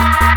Bye.